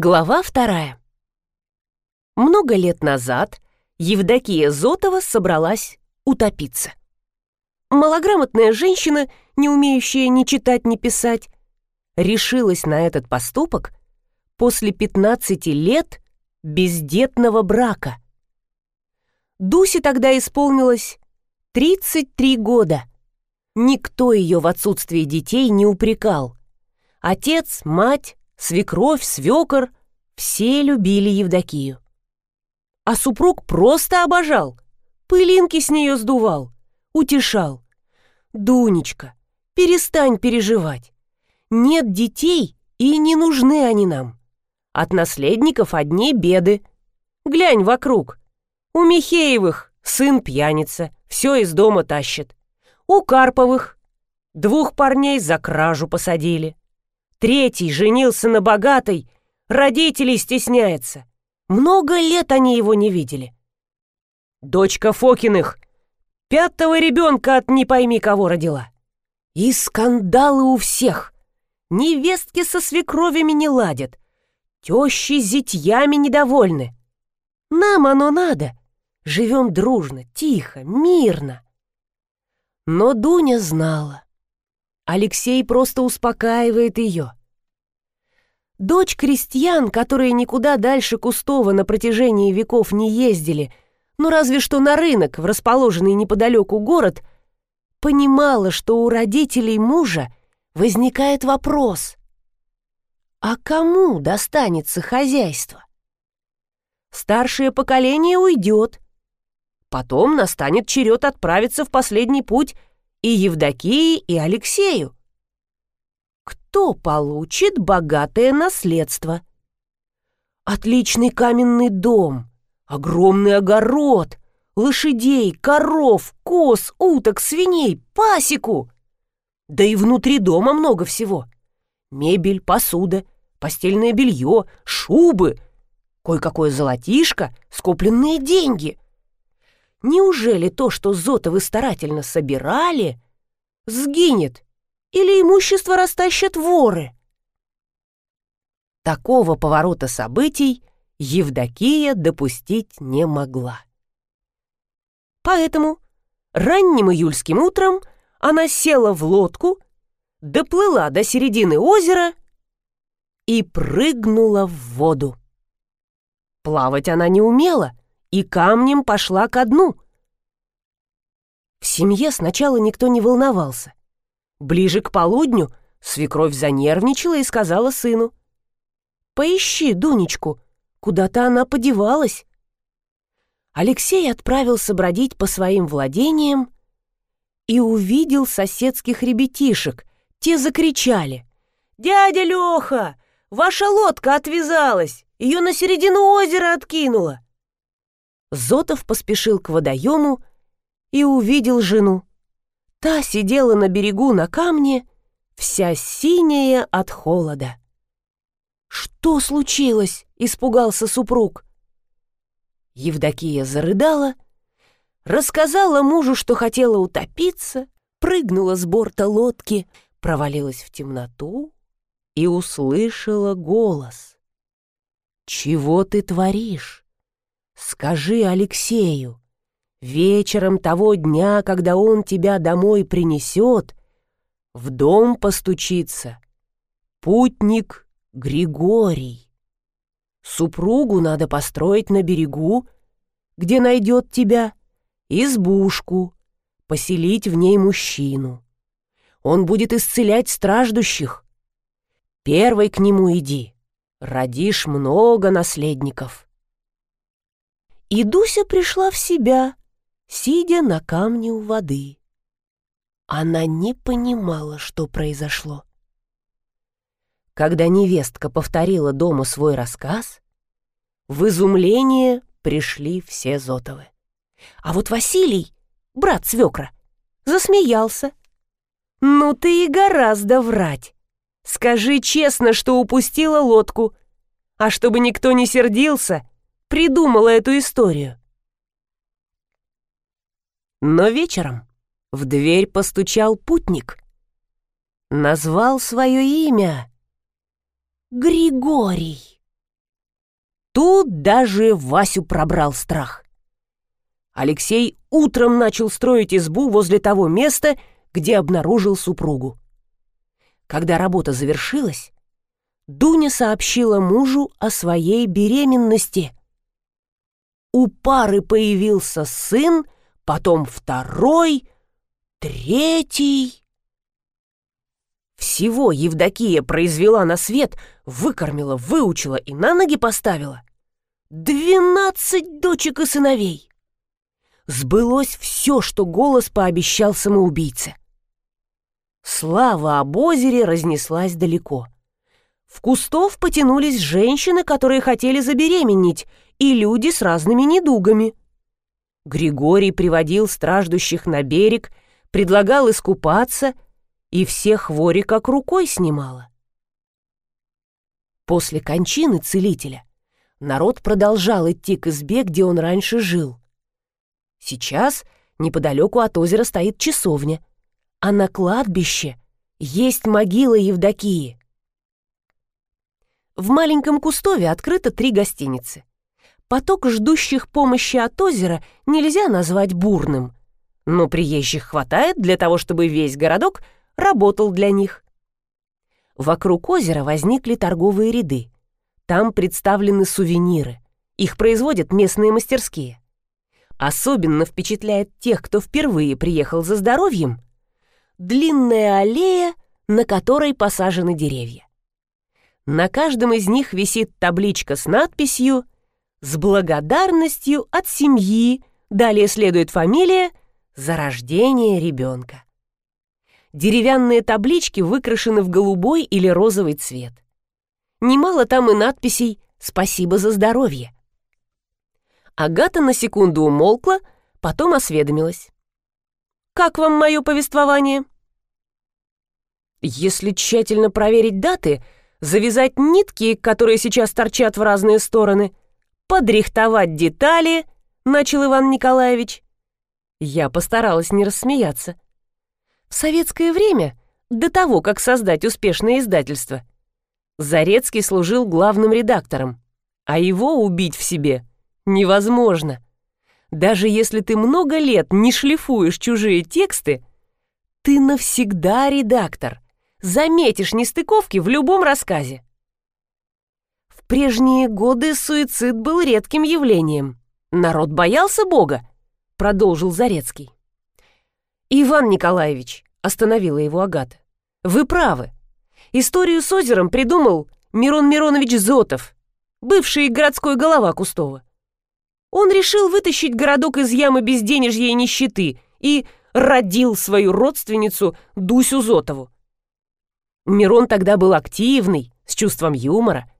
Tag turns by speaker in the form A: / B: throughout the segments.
A: Глава вторая. Много лет назад Евдокия Зотова собралась утопиться. Малограмотная женщина, не умеющая ни читать, ни писать, решилась на этот поступок после 15 лет бездетного брака. Дусе тогда исполнилось 33 года. Никто ее в отсутствии детей не упрекал. Отец, мать, свекровь, свекор — все любили Евдокию. А супруг просто обожал, пылинки с нее сдувал, утешал. «Дунечка, перестань переживать. Нет детей, и не нужны они нам. От наследников одни беды. Глянь вокруг. У Михеевых сын пьяница, все из дома тащит. У Карповых двух парней за кражу посадили. Третий женился на богатой, родителей стесняется. Много лет они его не видели. Дочка Фокиных пятого ребенка от не пойми кого родила. И скандалы у всех. Невестки со свекровями не ладят. Тещи с зятьями недовольны. Нам оно надо. Живем дружно, тихо, мирно. Но Дуня знала. Алексей просто успокаивает ее. Дочь крестьян, которые никуда дальше Кустова на протяжении веков не ездили, ну разве что на рынок, в расположенный неподалеку город, понимала, что у родителей мужа возникает вопрос. А кому достанется хозяйство? Старшее поколение уйдет. Потом настанет черед отправиться в последний путь и Евдокии, и Алексею. Кто получит богатое наследство? Отличный каменный дом, огромный огород, лошадей, коров, коз, уток, свиней, пасеку. Да и внутри дома много всего. Мебель, посуда, постельное белье, шубы, кое-какое золотишко, скопленные деньги — Неужели то, что Зотовы старательно собирали, сгинет или имущество растащат воры? Такого поворота событий Евдокия допустить не могла. Поэтому ранним июльским утром она села в лодку, доплыла до середины озера и прыгнула в воду. Плавать она не умела, и камнем пошла ко дну. В семье сначала никто не волновался. Ближе к полудню свекровь занервничала и сказала сыну. «Поищи Дунечку, куда-то она подевалась». Алексей отправился бродить по своим владениям и увидел соседских ребятишек. Те закричали. «Дядя Леха, ваша лодка отвязалась, ее на середину озера откинула!» Зотов поспешил к водоему и увидел жену. Та сидела на берегу на камне, вся синяя от холода. «Что случилось?» — испугался супруг. Евдокия зарыдала, рассказала мужу, что хотела утопиться, прыгнула с борта лодки, провалилась в темноту и услышала голос. «Чего ты творишь? Скажи Алексею, вечером того дня, когда он тебя домой принесет, в дом постучится путник Григорий. Супругу надо построить на берегу, где найдет тебя, избушку, поселить в ней мужчину. Он будет исцелять страждущих. Первый к нему иди, родишь много наследников. И Дуся пришла в себя, сидя на камне у воды. Она не понимала, что произошло. Когда невестка повторила дома свой рассказ, в изумление пришли все Зотовы. А вот Василий, брат свекра, засмеялся. «Ну ты и гораздо врать. Скажи честно, что упустила лодку. А чтобы никто не сердился, придумала эту историю. Но вечером в дверь постучал путник. Назвал свое имя Григорий. Тут даже Васю пробрал страх. Алексей утром начал строить избу возле того места, где обнаружил супругу. Когда работа завершилась, Дуня сообщила мужу о своей беременности. У пары появился сын, потом второй, третий. Всего Евдокия произвела на свет, выкормила, выучила и на ноги поставила. Двенадцать дочек и сыновей. Сбылось все, что голос пообещал самоубийце. Слава об озере разнеслась далеко. В кустов потянулись женщины, которые хотели забеременеть, и люди с разными недугами. Григорий приводил страждущих на берег, предлагал искупаться, и всех хвори как рукой снимала. После кончины целителя народ продолжал идти к избе, где он раньше жил. Сейчас неподалеку от озера стоит часовня, а на кладбище есть могила Евдокии. В маленьком Кустове открыто три гостиницы. Поток ждущих помощи от озера нельзя назвать бурным, но приезжих хватает для того, чтобы весь городок работал для них. Вокруг озера возникли торговые ряды. Там представлены сувениры. Их производят местные мастерские. Особенно впечатляет тех, кто впервые приехал за здоровьем, длинная аллея, на которой посажены деревья. На каждом из них висит табличка с надписью «С благодарностью от семьи», далее следует фамилия «За рождение ребенка». Деревянные таблички выкрашены в голубой или розовый цвет. Немало там и надписей «Спасибо за здоровье». Агата на секунду умолкла, потом осведомилась. «Как вам мое повествование?» Если тщательно проверить даты, завязать нитки, которые сейчас торчат в разные стороны, подрихтовать детали, начал Иван Николаевич. Я постаралась не рассмеяться. В советское время, до того, как создать успешное издательство, Зарецкий служил главным редактором, а его убить в себе невозможно. Даже если ты много лет не шлифуешь чужие тексты, ты навсегда редактор, заметишь нестыковки в любом рассказе. Прежние годы суицид был редким явлением. Народ боялся Бога, продолжил Зарецкий. Иван Николаевич, остановила его Агата, вы правы. Историю с озером придумал Мирон Миронович Зотов, бывший городской голова Кустова. Он решил вытащить городок из ямы безденежья и нищеты и родил свою родственницу Дусю Зотову. Мирон тогда был активный, с чувством юмора.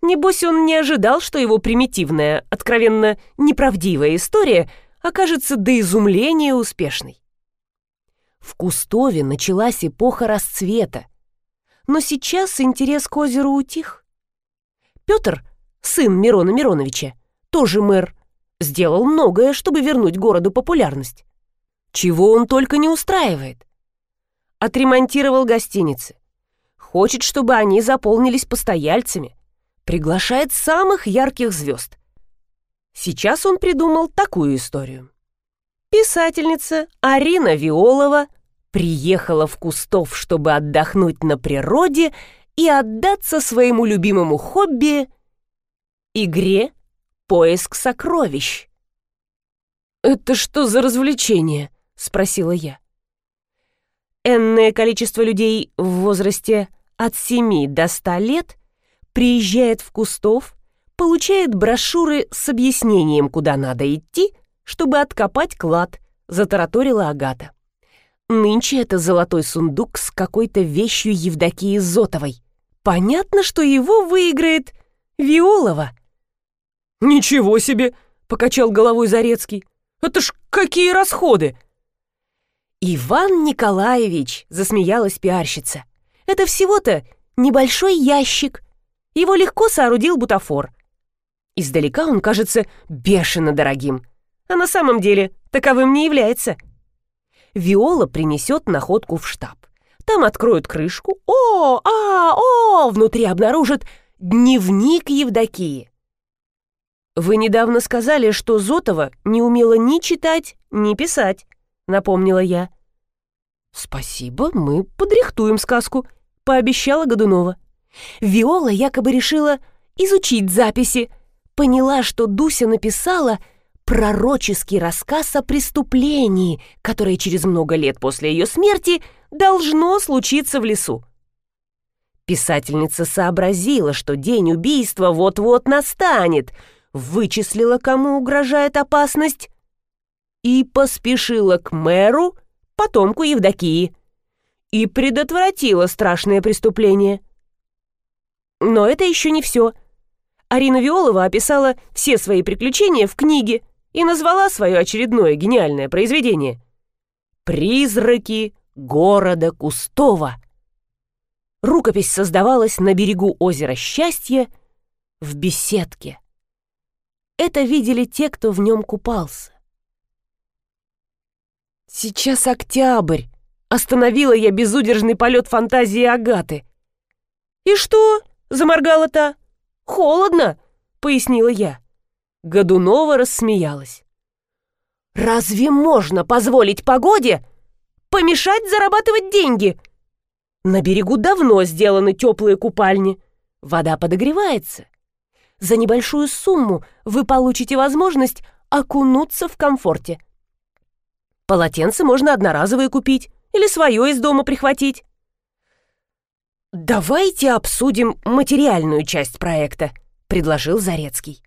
A: Небось, он не ожидал, что его примитивная, откровенно неправдивая история окажется до изумления успешной. В Кустове началась эпоха расцвета, но сейчас интерес к озеру утих. Петр, сын Мирона Мироновича, тоже мэр, сделал многое, чтобы вернуть городу популярность. Чего он только не устраивает. Отремонтировал гостиницы. Хочет, чтобы они заполнились постояльцами. Приглашает самых ярких звезд. Сейчас он придумал такую историю. Писательница Арина Виолова приехала в Кустов, чтобы отдохнуть на природе и отдаться своему любимому хобби — игре «Поиск сокровищ». «Это что за развлечение?» — спросила я. Энное количество людей в возрасте от 7 до 100 лет приезжает в Кустов, получает брошюры с объяснением, куда надо идти, чтобы откопать клад, затараторила Агата. Нынче это золотой сундук с какой-то вещью Евдокии Зотовой. Понятно, что его выиграет Виолова. «Ничего себе!» — покачал головой Зарецкий. «Это ж какие расходы!» «Иван Николаевич!» — засмеялась пиарщица. «Это всего-то небольшой ящик. Его легко соорудил бутафор. Издалека он кажется бешено дорогим, а на самом деле таковым не является». Виола принесет находку в штаб. Там откроют крышку. О, а, о, внутри обнаружат дневник Евдокии. «Вы недавно сказали, что Зотова не умела ни читать, ни писать», — напомнила я. «Спасибо, мы подрихтуем сказку», — пообещала Годунова. Виола якобы решила изучить записи, поняла, что Дуся написала пророческий рассказ о преступлении, которое через много лет после ее смерти должно случиться в лесу. Писательница сообразила, что день убийства вот-вот настанет, вычислила, кому угрожает опасность, и поспешила к мэру, потомку Евдокии, и предотвратила страшное преступление. Но это еще не все. Арина Виолова описала все свои приключения в книге и назвала свое очередное гениальное произведение «Призраки города Кустова». Рукопись создавалась на берегу озера Счастья в беседке. Это видели те, кто в нем купался. «Сейчас октябрь!» — остановила я безудержный полет фантазии Агаты. «И что?» — заморгала та. «Холодно!» — пояснила я. Годунова рассмеялась. «Разве можно позволить погоде помешать зарабатывать деньги?» На берегу давно сделаны теплые купальни. Вода подогревается. За небольшую сумму вы получите возможность окунуться в комфорте. Полотенце можно одноразовые купить или свое из дома прихватить. «Давайте обсудим материальную часть проекта», — предложил Зарецкий.